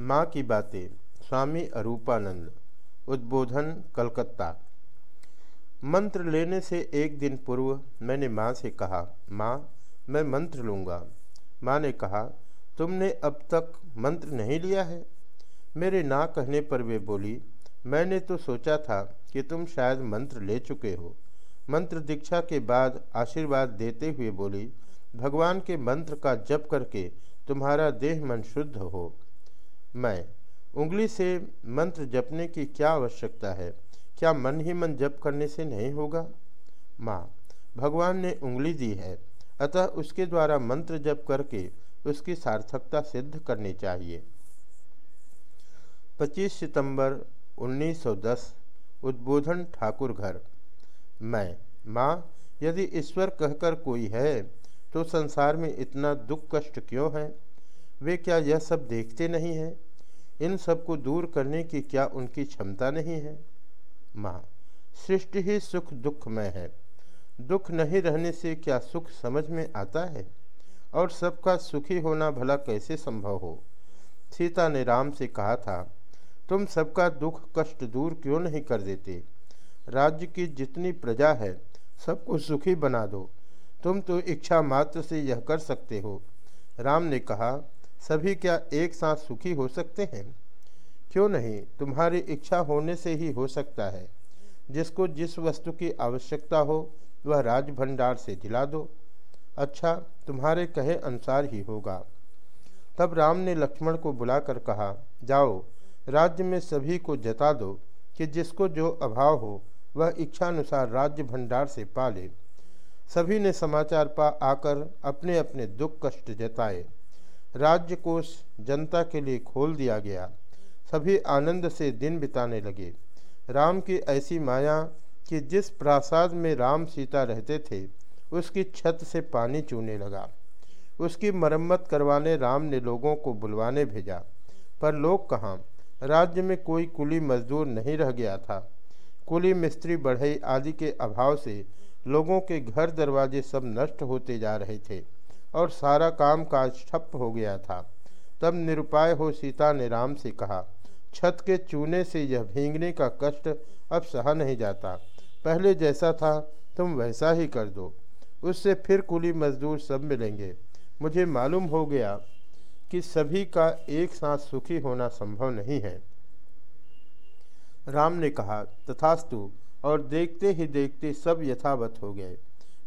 माँ की बातें, स्वामी अरूपानंद, उद्बोधन कलकत्ता। मंत्र लेने से एक दिन पूर्व मैंने माँ से कहा, माँ, मैं मंत्र लूँगा। माँ ने कहा, तुमने अब तक मंत्र नहीं लिया है? मेरे ना कहने पर वे बोली, मैंने तो सोचा था कि तुम शायद मंत्र ले चुके हो। मंत्र दीक्षा के बाद आशीर्वाद देते हुए बोली, भगवान के मंत्र का जप करके तुम्हारा देह मन शुद्ध हो। मैं। उंगली से मंत्र जपने की क्या आवश्यकता है? क्या मन ही मन जप करने से नहीं होगा? माँ, भगवान ने उंगली दी है। अतः उसके द्वारा मंत्र जप करके उसकी सार्थकता सिद्ध करनी चाहिए। 25 सितंबर 1910 उद्बोधन ठाकुर घर। मैं, माँ, यदि ईश्वर कहकर कोई है तो संसार में इतना दुख कष्ट क्यों है? वे क्या यह सब देखते नहीं हैं? इन सबको दूर करने की क्या उनकी क्षमता नहीं है? माँ, सृष्टि ही सुख दुख में है। दुख नहीं रहने से क्या सुख समझ में आता है? और सबका सुखी होना भला कैसे संभव हो? सीता ने राम से कहा था, तुम सबका दुख कष्ट दूर क्यों नहीं कर देते? राज्य की जितनी प्रजा है, सबको सुखी बना दो। तुम तो इच्छा मात्र से यह कर सकते हो। राम ने कहा सभी क्या एक साथ सुखी हो सकते हैं? क्यों नहीं? तुम्हारी इच्छा होने से ही हो सकता है। जिसको जिस वस्तु की आवश्यकता हो, वह राज भंडार से दिला दो। अच्छा तुम्हारे कहे अनुसार ही होगा। तब राम ने लक्ष्मण को बुलाकर कहा, जाओ, राज्य में सभी को जता दो कि जिसको जो अभाव हो, वह इच्छानुसार राज्य भंडार से पा ले सभी ने समाचार पा आकर अपने अपने दुख कष्ट जताए। राज्य कोष जनता के लिए खोल दिया गया। सभी आनंद से दिन बिताने लगे। राम की ऐसी माया कि जिस प्रासाद में राम सीता रहते थे, उसकी छत से पानी चूने लगा। उसकी मरम्मत करवाने राम ने लोगों को बुलवाने भेजा। पर लोग कहाँ? राज्य में कोई कुली मजदूर नहीं रह गया था। कुली मिस्त्री बढ़ई आदि के अभाव से लोगों के घर दरवाजे सब नष्ट होते जा रहे थे। और सारा काम काज ठप हो गया था। तब निरुपाय हो सीता ने राम से कहा, छत के चूने से यह भींगने का कष्ट अब सहा नहीं जाता। पहले जैसा था, तुम वैसा ही कर दो। उससे फिर कुली मजदूर सब मिलेंगे। मुझे मालूम हो गया कि सभी का एक साथ सुखी होना संभव नहीं है। राम ने कहा, तथास्तु, और देखते ही देखते सब यथावत हो गए।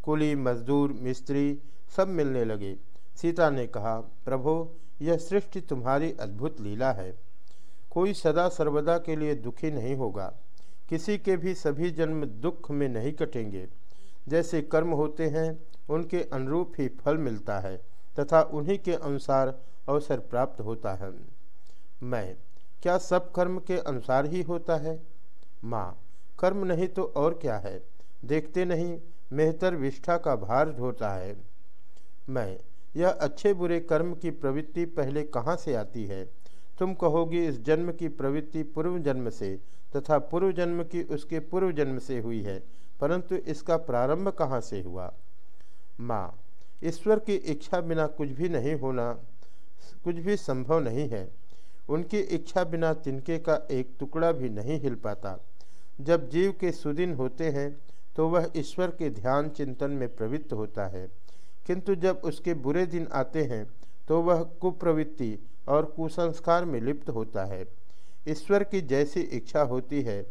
कुली, मजदूर, मिस्त्री सब मिलने लगे। सीता ने कहा, प्रभो, यह सृष्टि तुम्हारी अद्भुत लीला है। कोई सदा सर्वदा के लिए दुखी नहीं होगा। किसी के भी सभी जन्म दुख में नहीं कटेंगे। जैसे कर्म होते हैं, उनके अनुरूप ही फल मिलता है, तथा उन्हीं के अनुसार अवसर प्राप्त होता है। मैं, क्या सब कर्म के अनुसार ही होता है? माँ, कर्म नहीं तो और क्या है? देखते नहीं, मेहतर विष्ठा का भार ढोता है। मैं, यह अच्छे बुरे कर्म की प्रवृत्ति पहले कहाँ से आती है? तुम कहोगी इस जन्म की प्रवृत्ति पूर्व जन्म से तथा पूर्व जन्म की उसके पूर्व जन्म से हुई है, परंतु इसका प्रारंभ कहाँ से हुआ? माँ, ईश्वर की इच्छा बिना कुछ भी नहीं होना, कुछ भी संभव नहीं है। उनकी इच्छा बिना तिनके का एक टुकड़ा भी नहीं हिल पाता। जब जीव के सुदिन होते हैं तो वह ईश्वर के ध्यान चिंतन में प्रवृत्त होता है। किंतु जब उसके बुरे दिन आते हैं तो वह कुप्रवृत्ति और कुसंस्कार में लिप्त होता है। ईश्वर की जैसी इच्छा होती है,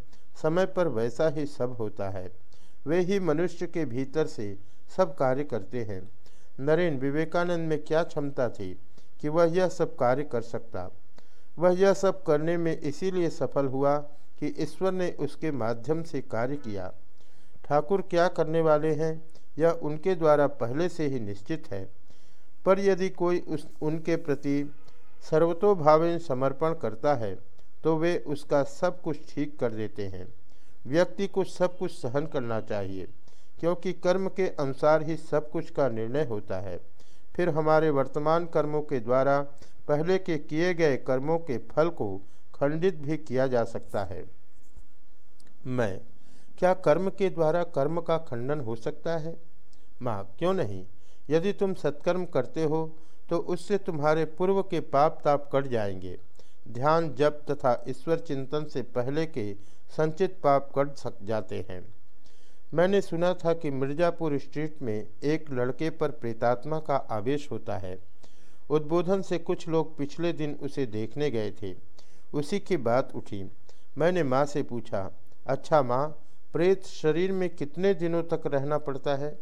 समय पर वैसा ही सब होता है। वे ही मनुष्य के भीतर से सब कार्य करते हैं। नरेन, विवेकानंद में क्या क्षमता थी कि वह यह सब कार्य कर सकता? वह यह सब करने में इसीलिए सफल हुआ कि ईश्वर ने उसके माध्यम से कार्य किया। ठाकुर क्या करने वाले हैं? यह उनके द्वारा पहले से ही निश्चित है। पर यदि कोई उस, उनके प्रति सर्वतोभावेन समर्पण करता है तो वे उसका सब कुछ ठीक कर देते हैं। व्यक्ति को सब कुछ सहन करना चाहिए, क्योंकि कर्म के अनुसार ही सब कुछ का निर्णय होता है। फिर हमारे वर्तमान कर्मों के द्वारा पहले के किए गए कर्मों के फल को खंडित भी किया जा सकता है। मैं, क्या कर्म के द्वारा कर्म का खंडन हो सकता है? माँ, क्यों नहीं? यदि तुम सत्कर्म करते हो तो उससे तुम्हारे पूर्व के पाप ताप कट जाएँगे। ध्यान जप तथा ईश्वर चिंतन से पहले के संचित पाप कट सक जाते हैं। मैंने सुना था कि मिर्ज़ापुर स्ट्रीट में एक लड़के पर प्रेतात्मा का आवेश होता है। उद्बोधन से कुछ लोग पिछले दिन उसे देखने गए थे। उसी की बात उठी। मैंने माँ से पूछा अच्छा माँ, प्रेत शरीर में कितने दिनों तक रहना पड़ता है?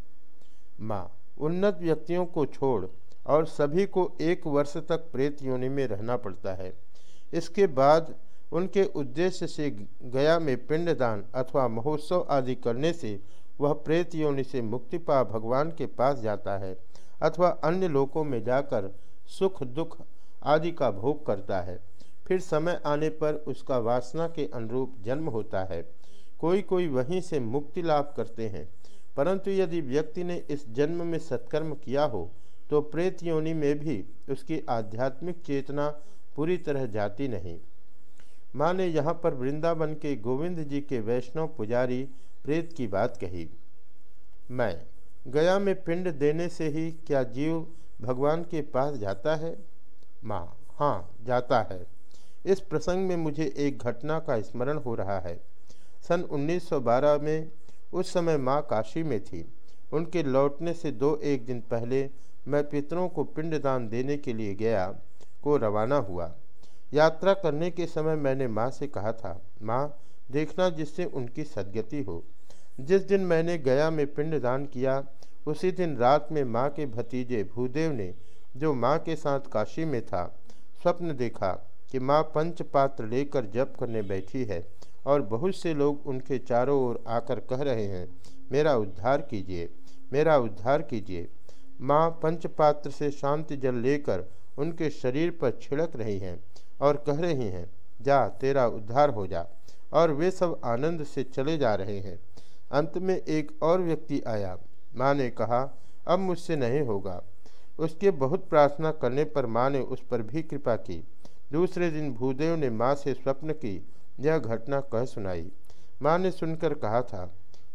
माँ, उन्नत व्यक्तियों को छोड़ और सभी को एक वर्ष तक प्रेत योनि में रहना पड़ता है। इसके बाद उनके उद्देश्य से गया में पिंडदान अथवा महोत्सव आदि करने से वह प्रेत योनि से मुक्ति पा भगवान के पास जाता है अथवा अन्य लोकों में जाकर सुख, दुख आदि का भोग करता है। फिर समय आने पर उसका वासना के अनुरूप जन्म होता है। कोई कोई वहीं से मुक्ति लाभ करते हैं। परंतु यदि व्यक्ति ने इस जन्म में सत्कर्म किया हो तो प्रेत योनि में भी उसकी आध्यात्मिक चेतना पूरी तरह जाती नहीं। माँ ने यहाँ पर वृंदावन के गोविंद जी के वैष्णव पुजारी प्रेत की बात कही। मैं, गया में पिंड देने से ही क्या जीव भगवान के पास जाता है? माँ हाँ जाता है। इस प्रसंग में मुझे एक घटना का स्मरण हो रहा है। सन 1912 में उस समय माँ काशी में थी। उनके लौटने से दो एक दिन पहले मैं पितरों को पिंडदान देने के लिए गया, को रवाना हुआ। यात्रा करने के समय मैंने माँ से कहा था, माँ, देखना जिससे उनकी सदगति हो। जिस दिन मैंने गया में पिंडदान किया, उसी दिन रात में माँ के भतीजे भूदेव ने, जो माँ के साथ काशी में था, स्वप्न देखा कि माँ पंच पात्र लेकर जप करने बैठी है। और बहुत से लोग उनके चारों ओर आकर कह रहे हैं, मेरा उद्धार कीजिए, मेरा उद्धार कीजिए। माँ पंचपात्र से शांति जल लेकर उनके शरीर पर छिड़क रही हैं और कह रही हैं, जा, तेरा उद्धार हो जा। और वे सब आनंद से चले जा रहे हैं। अंत में एक और व्यक्ति आया। माँ ने कहा, अब मुझसे नहीं होगा। उसके बहुत प्रार्थना करने पर माँ ने उस पर भी कृपा की। दूसरे दिन भूदेव ने माँ से स्वप्न की यह घटना कह सुनाई। माँ ने सुनकर कहा था,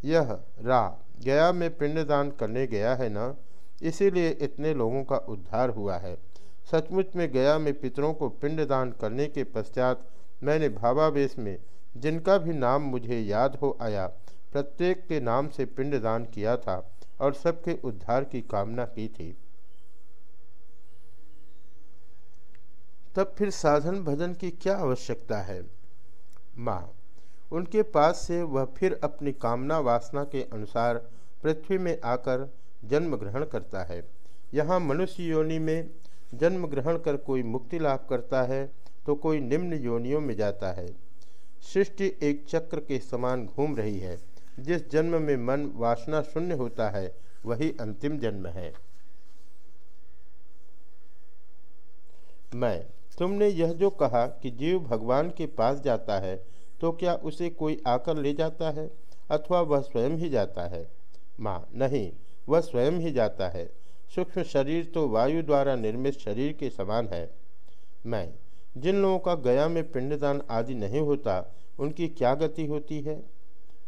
यह रा गया में पिंडदान करने गया है ना? इसीलिए इतने लोगों का उद्धार हुआ है। सचमुच में गया में पितरों को पिंडदान करने के पश्चात मैंने भावावेश में जिनका भी नाम मुझे याद हो आया, प्रत्येक के नाम से पिंडदान किया था और सबके उद्धार की कामना की थी। तब फिर साधन भजन की क्या आवश्यकता है? माँ। उनके पास से वह फिर अपनी कामना वासना के अनुसार पृथ्वी में आकर जन्म ग्रहण करता है। यहाँ मनुष्य योनि में जन्म ग्रहण कर कोई मुक्ति लाभ करता है तो कोई निम्न योनियों में जाता है। सृष्टि एक चक्र के समान घूम रही है, जिस जन्म में मन वासना शून्य होता है, वही अंतिम जन्म है। मैं तुमने यह जो कहा कि जीव भगवान के पास जाता है तो क्या उसे कोई आकर ले जाता है, अथवा वह स्वयं ही जाता है? माँ, नहीं, वह स्वयं ही जाता है। सूक्ष्म शरीर तो वायु द्वारा निर्मित शरीर के समान है। मैं, जिन लोगों का गया में पिंडदान आदि नहीं होता, उनकी क्या गति होती है?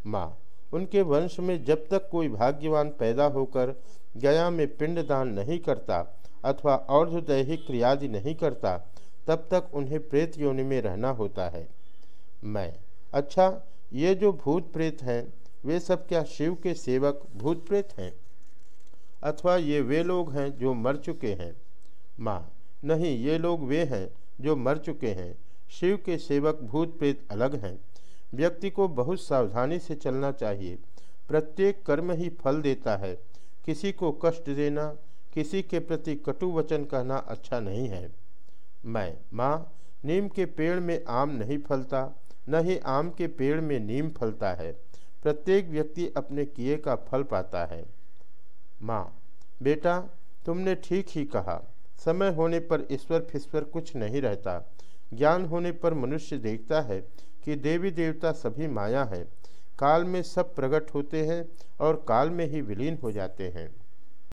माँ, उनके वंश में जब तक कोई भाग्यवान पैदा होकर गया में पिंडदान नहीं करता, अथवा अर्धदैहिक क्रियादि नहीं करता तब तक उन्हें प्रेत योनि में रहना होता है। मैं अच्छा ये जो भूत प्रेत हैं, वे सब क्या शिव के सेवक भूत प्रेत हैं? अथवा ये वे लोग हैं जो मर चुके हैं? माँ, नहीं, ये लोग वे हैं जो मर चुके हैं। शिव के सेवक भूत प्रेत अलग हैं। व्यक्ति को बहुत सावधानी से चलना चाहिए। प्रत्येक कर्म ही फल देता है। किसी को कष्ट देना, किसी के प्रति कटु वचन कहना अच्छा नहीं है। मैं, माँ, नीम के पेड़ में आम नहीं फलता, न ही आम के पेड़ में नीम फलता है। प्रत्येक व्यक्ति अपने किए का फल पाता है। माँ, बेटा, तुमने ठीक ही कहा। समय होने पर ईश्वर फिस्वर कुछ नहीं रहता। ज्ञान होने पर मनुष्य देखता है कि देवी देवता सभी माया है। काल में सब प्रकट होते हैं और काल में ही विलीन हो जाते हैं।